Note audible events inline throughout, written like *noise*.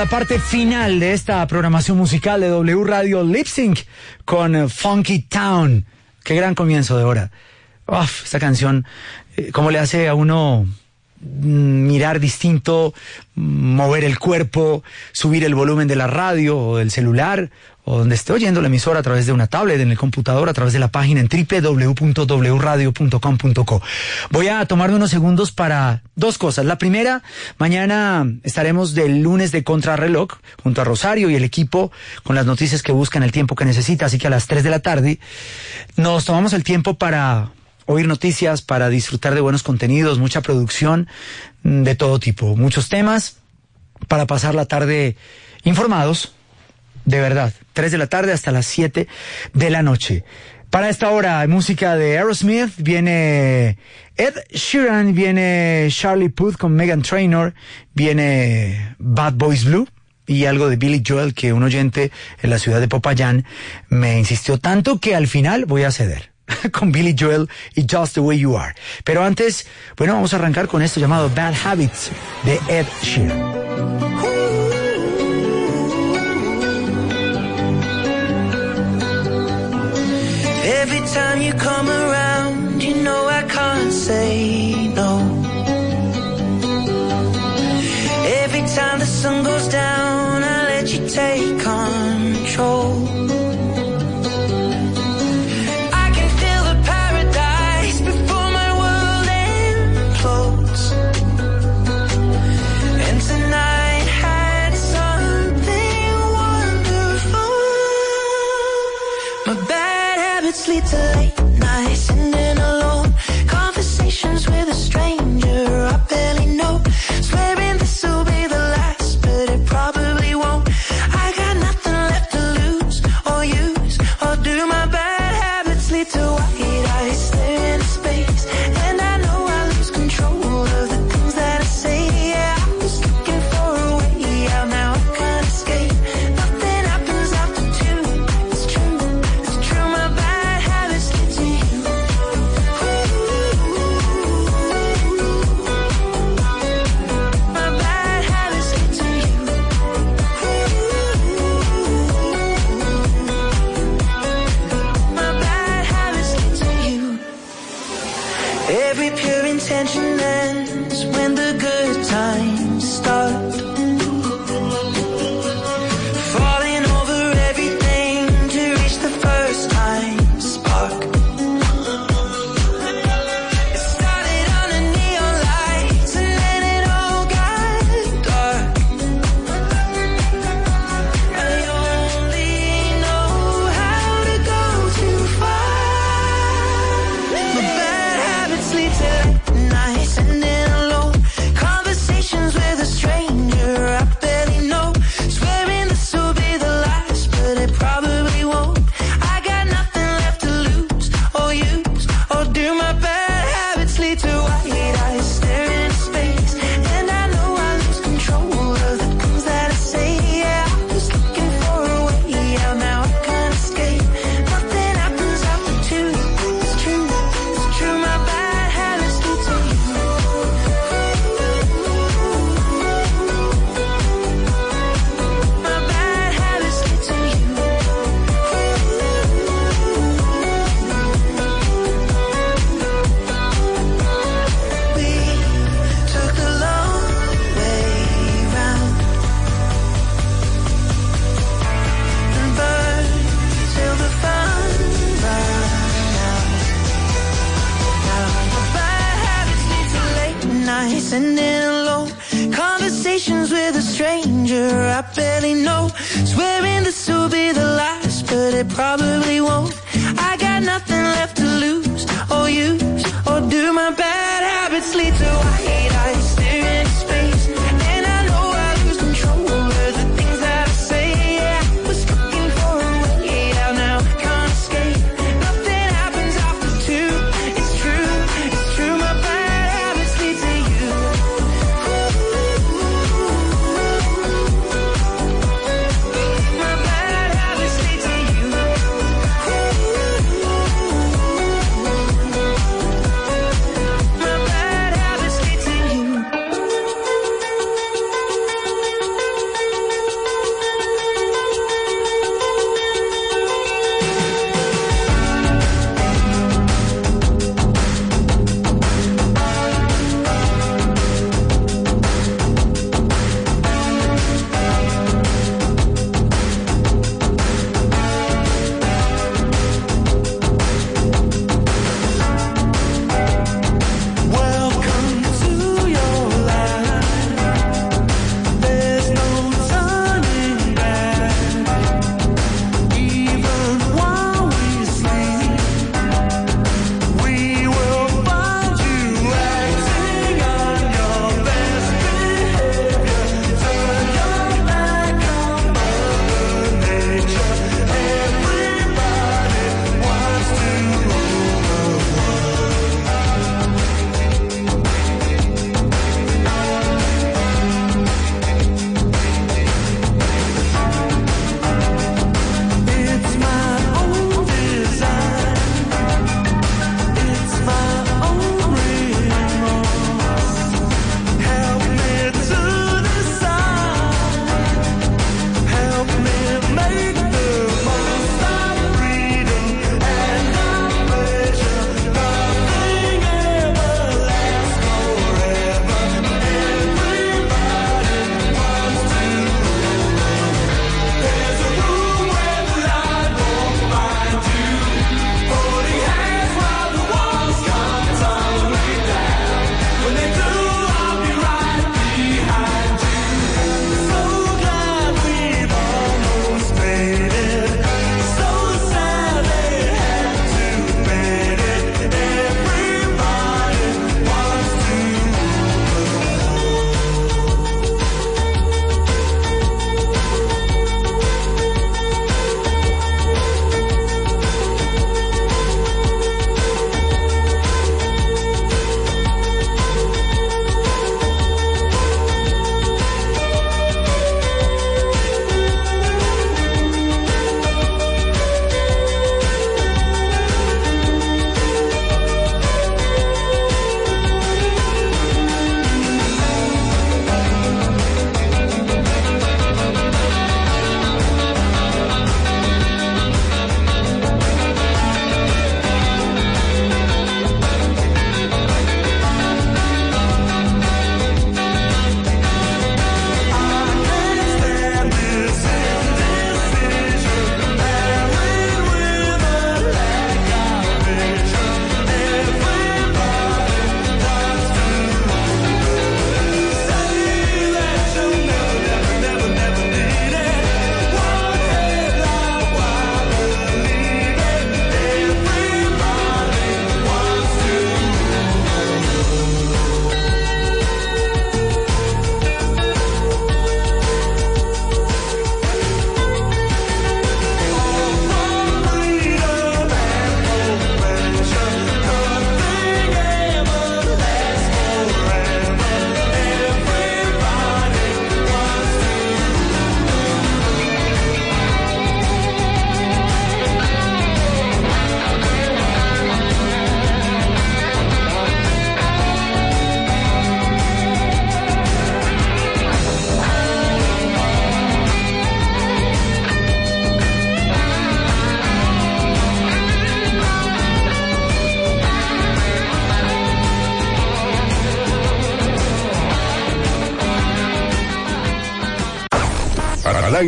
La parte final de esta programación musical de W Radio Lip Sync con Funky Town. Qué gran comienzo de hora. Uf, esta canción, eh, cómo le hace a uno mirar distinto, mover el cuerpo, subir el volumen de la radio o del celular o donde esté oyendo la emisora a través de una tablet, en el computador, a través de la página en www.wradio.com.co. Voy a tomarme unos segundos para dos cosas. La primera, mañana estaremos del lunes de contrarreloj junto a Rosario y el equipo con las noticias que buscan el tiempo que necesita, así que a las 3 de la tarde nos tomamos el tiempo para oír noticias, para disfrutar de buenos contenidos, mucha producción de todo tipo, muchos temas para pasar la tarde informados de verdad. 3 de la tarde hasta las 7 de la noche. Para esta hora, música de Aerosmith, viene Ed Sheeran, viene Charlie Puth con Megan Trainor, viene Bad Boys Blue y algo de Billy Joel que un oyente en la ciudad de Popayán me insistió tanto que al final voy a ceder *laughs* con Billy Joel y Just the Way You Are. Pero antes, bueno, vamos a arrancar con esto llamado Bad Habits de Ed Sheeran. Every time you come around, you know I can't say no. Every time the sun goes down, I let you take control. sleep do I hate I still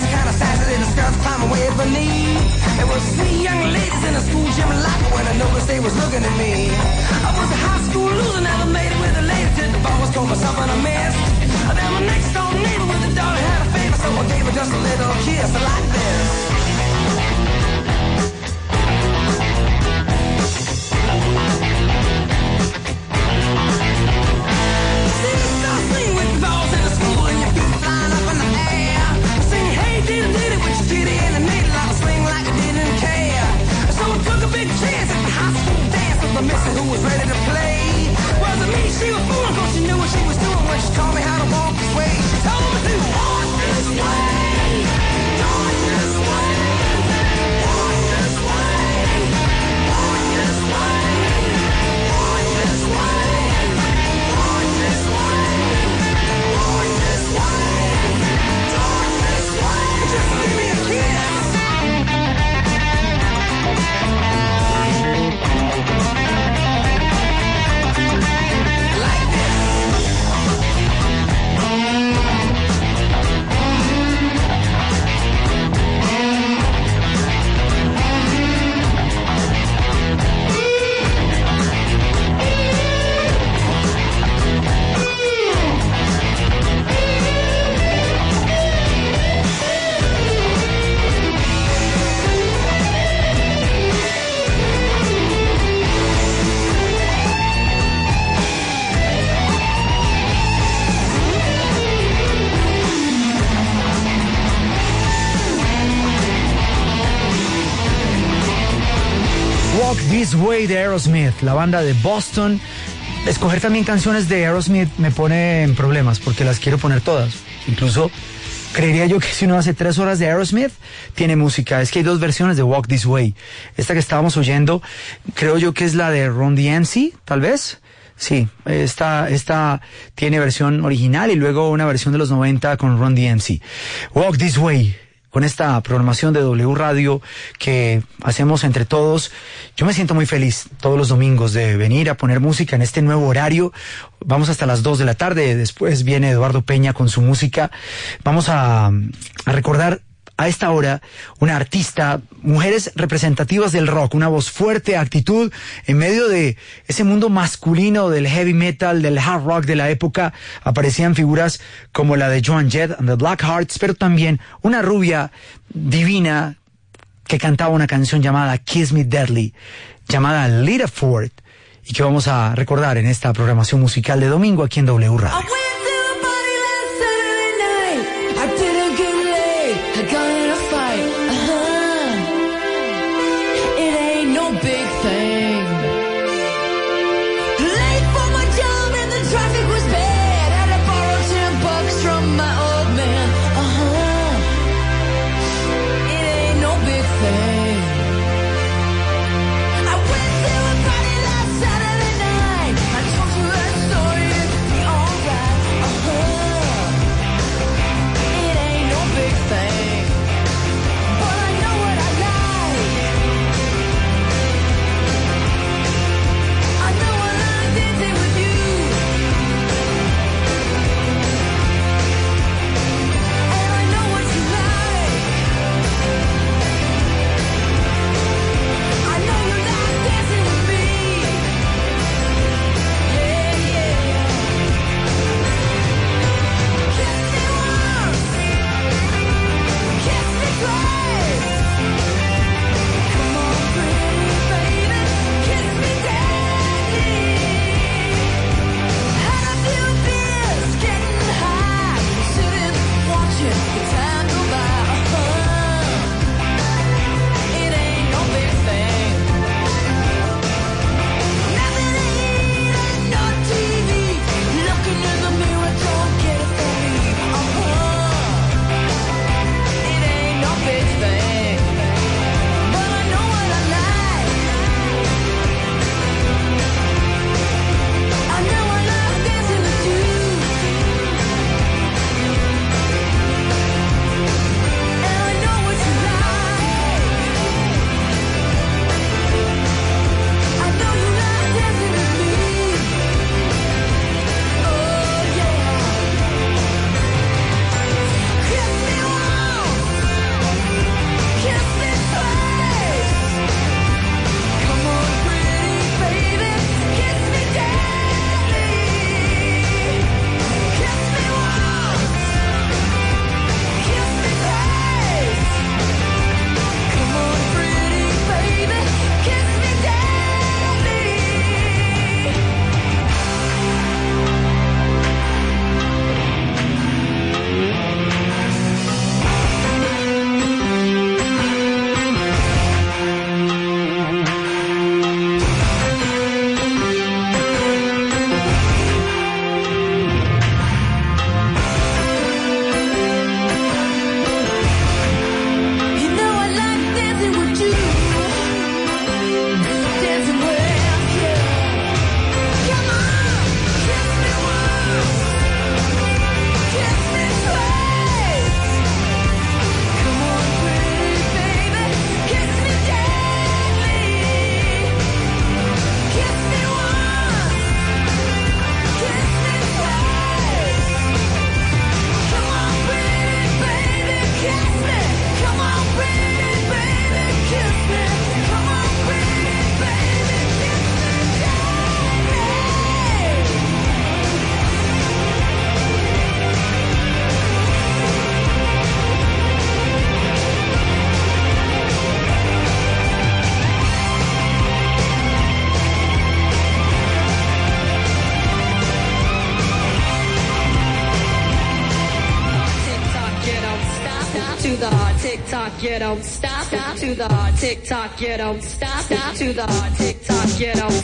It's kind of sad that the skirts climb away beneath. There were three young ladies in a school gym locker when I noticed they was looking at me. I was a high school loser, never made it with a ladies, Did the boss told myself and I missed. Then my next door neighbor with a daughter had a favor, so I gave her just a little kiss like this. never missing who was ready to play. Wasn't me, she was fooling, cause she knew what she was doing when she taught me how to walk this way. She told me to walk this way, walk this way, walk this way, walk this way, walk this way. Just give me a kiss. De Aerosmith, la banda de Boston. Escoger también canciones de Aerosmith me pone en problemas porque las quiero poner todas. Incluso creería yo que si uno hace tres horas de Aerosmith, tiene música. Es que hay dos versiones de Walk This Way. Esta que estábamos oyendo, creo yo que es la de Ron DMC, tal vez. Sí, esta, esta tiene versión original y luego una versión de los 90 con Ron DMC. Walk This Way con esta programación de W Radio que hacemos entre todos. Yo me siento muy feliz todos los domingos de venir a poner música en este nuevo horario. Vamos hasta las 2 de la tarde, después viene Eduardo Peña con su música. Vamos a recordar a esta hora una artista, mujeres representativas del rock, una voz fuerte, actitud, en medio de ese mundo masculino del heavy metal, del hard rock de la época, aparecían figuras como la de Joan Jett and the Black Hearts, pero también una rubia divina que cantaba una canción llamada Kiss Me Deadly, llamada Lita Ford, y que vamos a recordar en esta programación musical de domingo aquí en W Radio. Tick tock, you don't stop. stop to the hard tick tock, you don't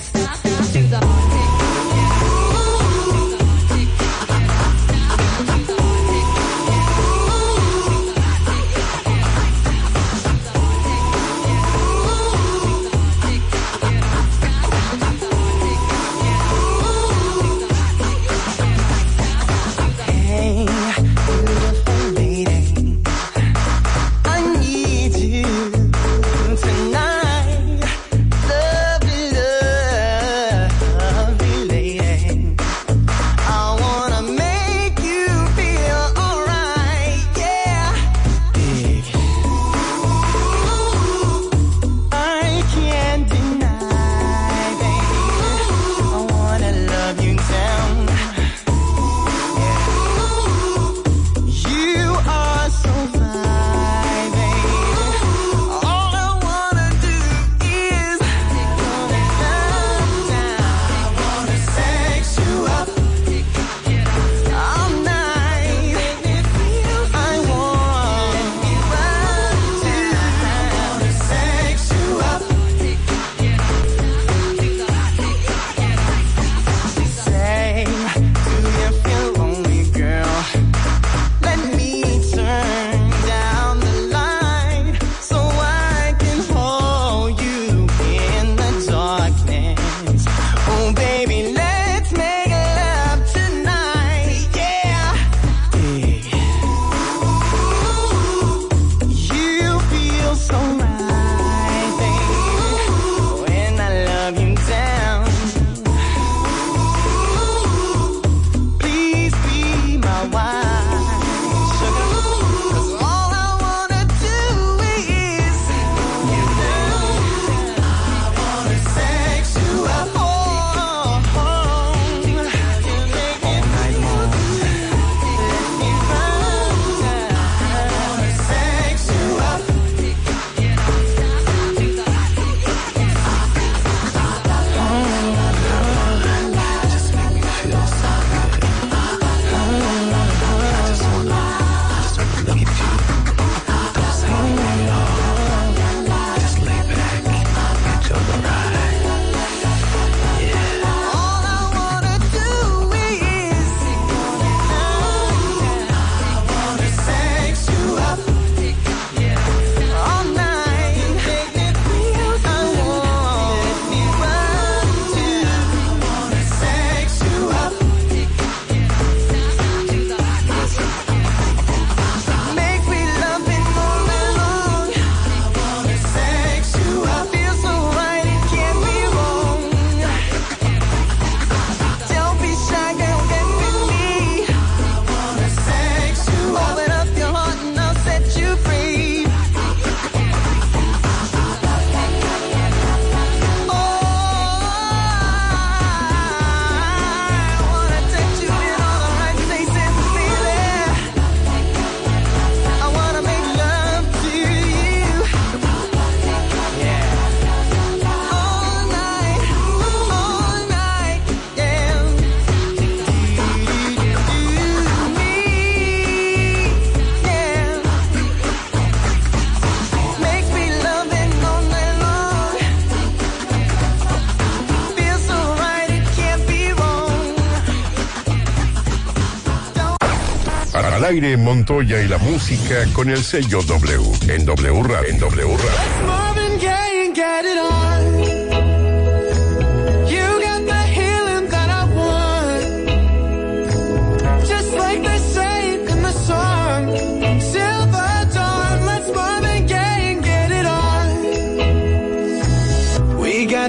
aire Montoya y la música con el sello W en W Radio. En W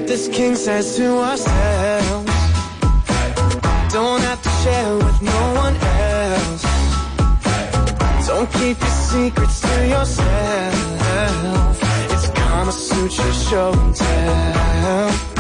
this king says to ourselves, don't have to share with no one else. Keep your secrets to yourself. It's Kama Sutra show and tell.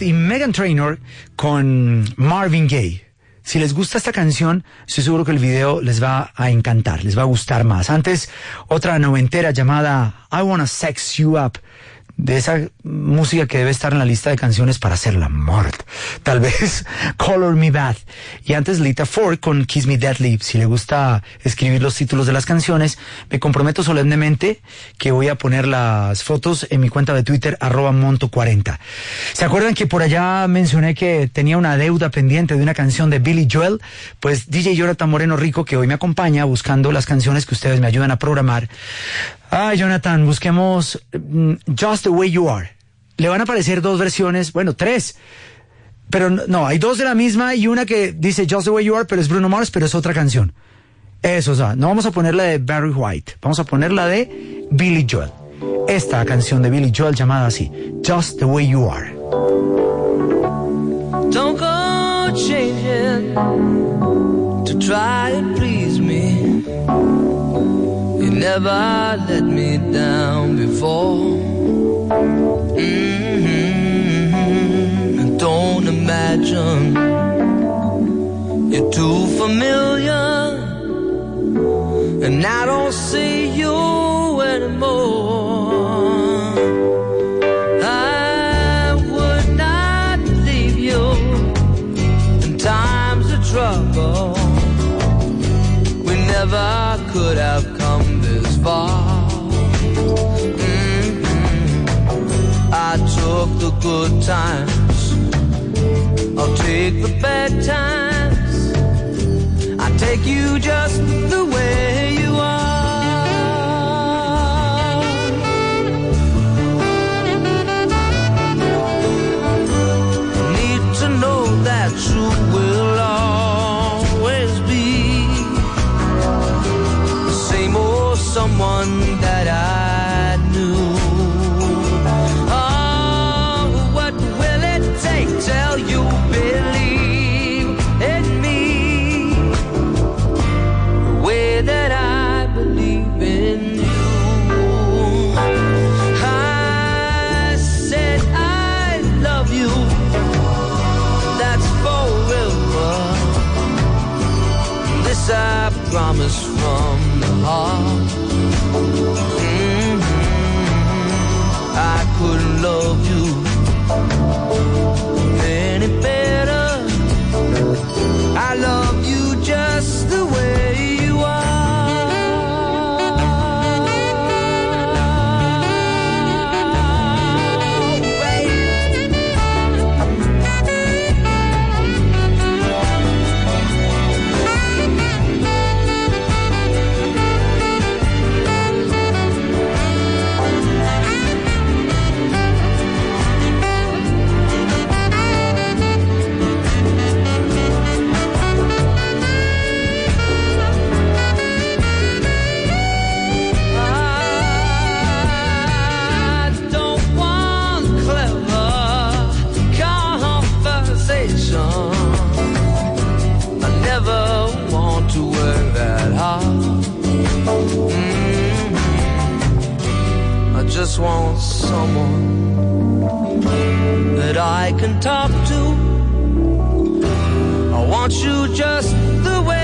Y Megan Trainor con Marvin Gaye. Si les gusta esta canción, estoy seguro que el video les va a encantar, les va a gustar más. Antes, otra noventera llamada I Wanna Sex You Up, de esa música que debe estar en la lista de canciones para hacer la muerte. Tal vez *laughs* Color Me Bad. Y antes Lita Ford con Kiss Me Deadly. Si le gusta escribir los títulos de las canciones, me comprometo solemnemente que voy a poner las fotos en mi cuenta de Twitter, arroba monto40. ¿Se acuerdan que por allá mencioné que tenía una deuda pendiente de una canción de Billy Joel? Pues DJ Jonathan Moreno Rico, que hoy me acompaña buscando las canciones que ustedes me ayudan a programar. Ay, Jonathan, busquemos mm, Just the Way You Are. Le van a aparecer dos versiones, bueno, tres. Pero no- hay dos de la misma y una que dice Just the Way You Are, pero es Bruno Mars, pero es otra canción. Eso, o sea, no vamos a poner la de Barry White, vamos a poner la de Billy Joel. Esta canción de Billy Joel llamada así, Just the Way You Are. Don't go changing to try and please never let me down before. Mhm. Don't imagine you're too familiar, and I don't see you anymore. The good times. I'll take the bad times. I take you just just want someone that I can talk to. I want you just the way.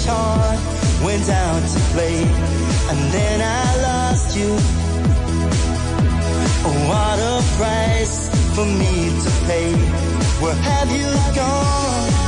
fresh heart went out to play, and then I lost you. Oh, what a price for me to pay. Where have you gone?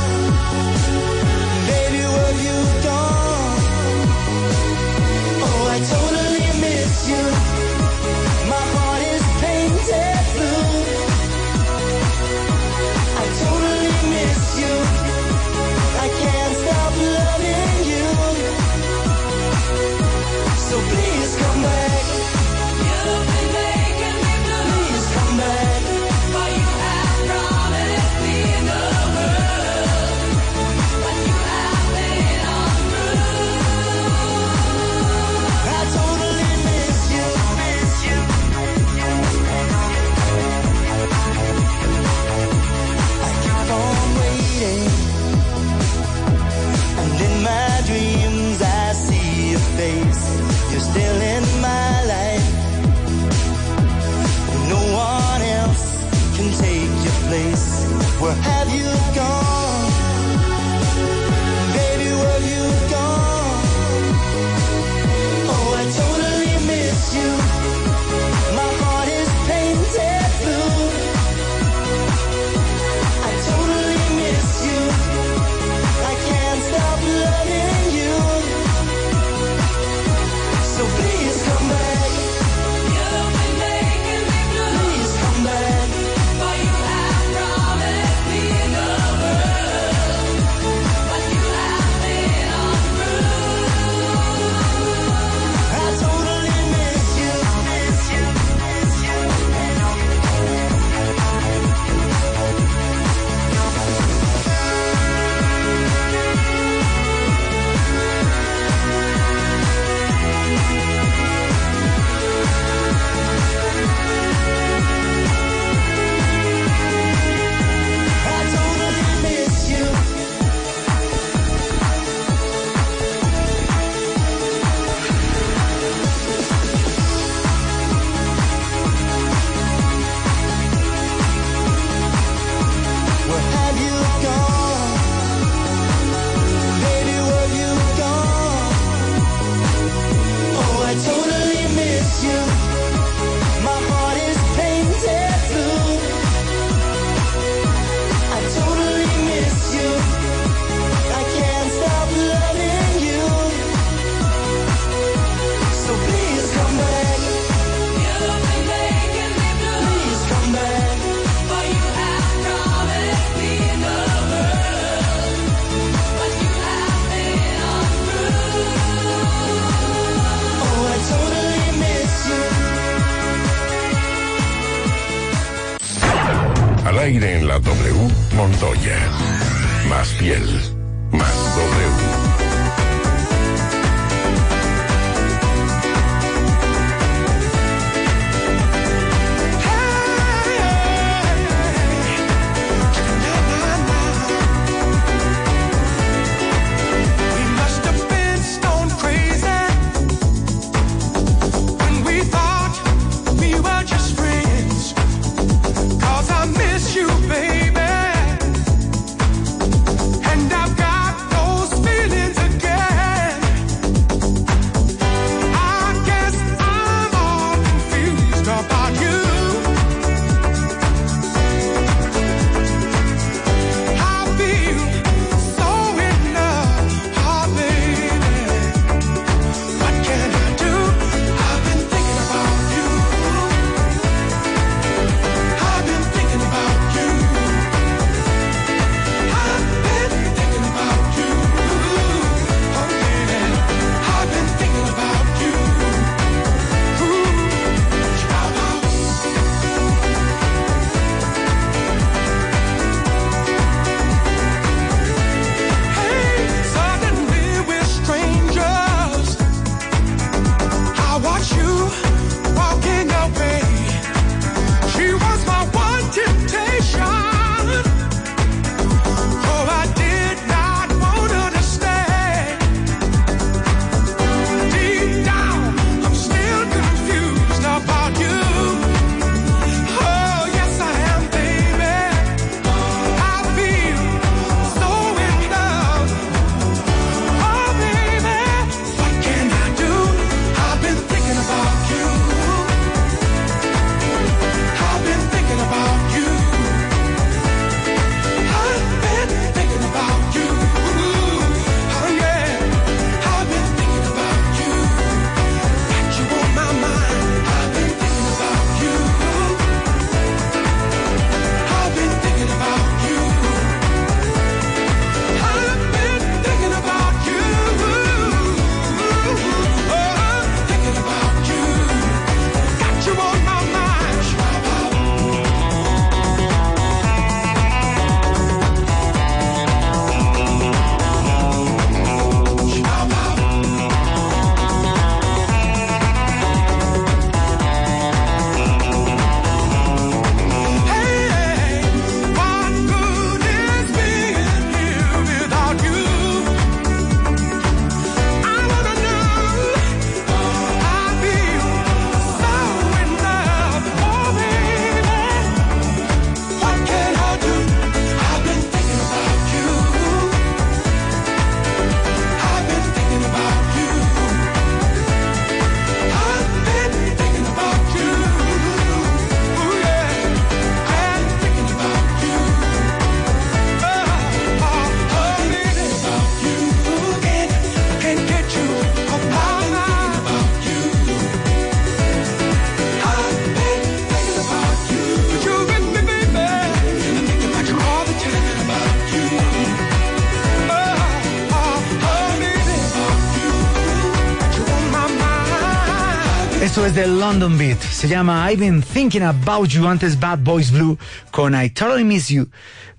Es de London Beat. Se llama I've Been Thinking About You, antes Bad Boys Blue, con I Totally Miss You.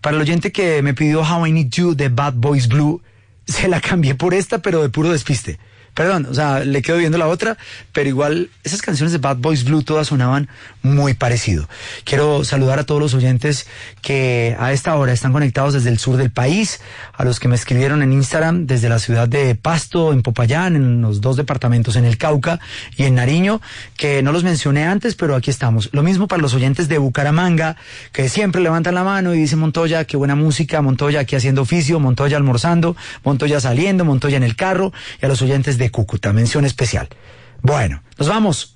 Para el oyente que me pidió How I Need You de Bad Boys Blue, *laughs* se la cambié por esta, pero de puro despiste. Perdón, o sea, le quedo viendo la otra, pero igual esas canciones de Bad Boys Blue todas sonaban muy parecido. Quiero saludar a todos los oyentes que a esta hora están conectados desde el sur del país, a los que me escribieron en Instagram desde la ciudad de Pasto, en Popayán, en los dos departamentos, en el Cauca y en Nariño, que no los mencioné antes, pero aquí estamos. Lo mismo para los oyentes de Bucaramanga, que siempre levantan la mano y dicen Montoya, qué buena música, Montoya aquí haciendo oficio, Montoya almorzando, Montoya saliendo, Montoya en el carro, y a los oyentes de Cúcuta, mención especial. Bueno, nos vamos.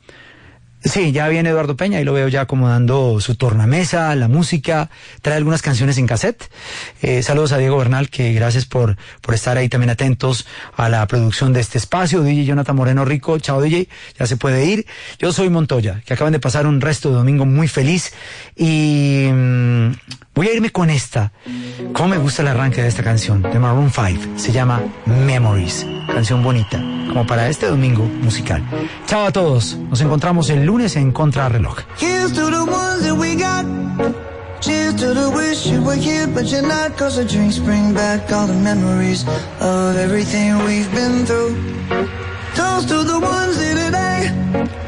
Sí, ya viene Eduardo Peña y lo veo ya acomodando su tornamesa, la música, trae algunas canciones en cassette. Eh, saludos a Diego Bernal, que gracias por, por estar ahí también atentos a la producción de este espacio. DJ Jonathan Moreno Rico, chao DJ, ya se puede ir. Yo soy Montoya, que acaban de pasar un resto de domingo muy feliz y mm, voy a irme con esta. ¿Cómo me gusta el arranque de esta canción? De Maroon 5. Se llama Memories. Canción bonita, como para este domingo musical. Chao a todos. Nos encontramos el lunes en Contrarreloj. We got. Cheers to the wish you were here, but you're not. Cause the drinks bring back all the memories of everything we've been through. Toast to the ones here today.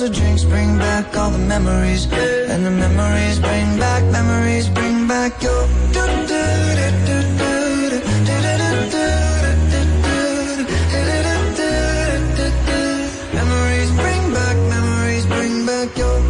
The drinks bring back all the memories. And the memories bring back, memories bring back your. do do do do do do do do do Memories bring back, memories bring back your.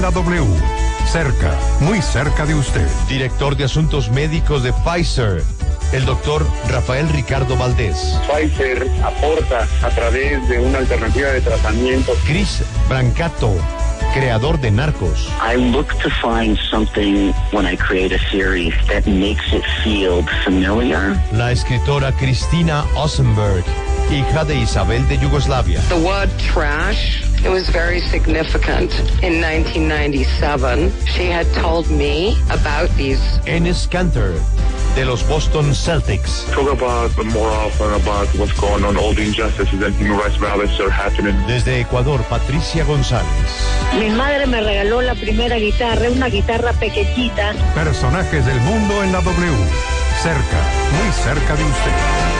En la W. Cerca, muy cerca de usted. Director de Asuntos Médicos de Pfizer, el doctor Rafael Ricardo Valdés. Pfizer aporta a través de una alternativa de tratamiento. Chris Brancato, creador de Narcos. I look to find something when I create a series that makes it feel familiar. La escritora Cristina Ossenberg, hija de Isabel de Yugoslavia. The word trash, it was very significant. In 1997, she had told me about these. Enes Kanter, de los Boston Celtics. Talk about more often about what's going on, all the injustices and human rights violations that are happening. Desde Ecuador, Patricia González. Mi madre me regaló la primera guitarra, una guitarra pequeñita. Personajes del mundo en la W. Cerca, muy cerca de usted.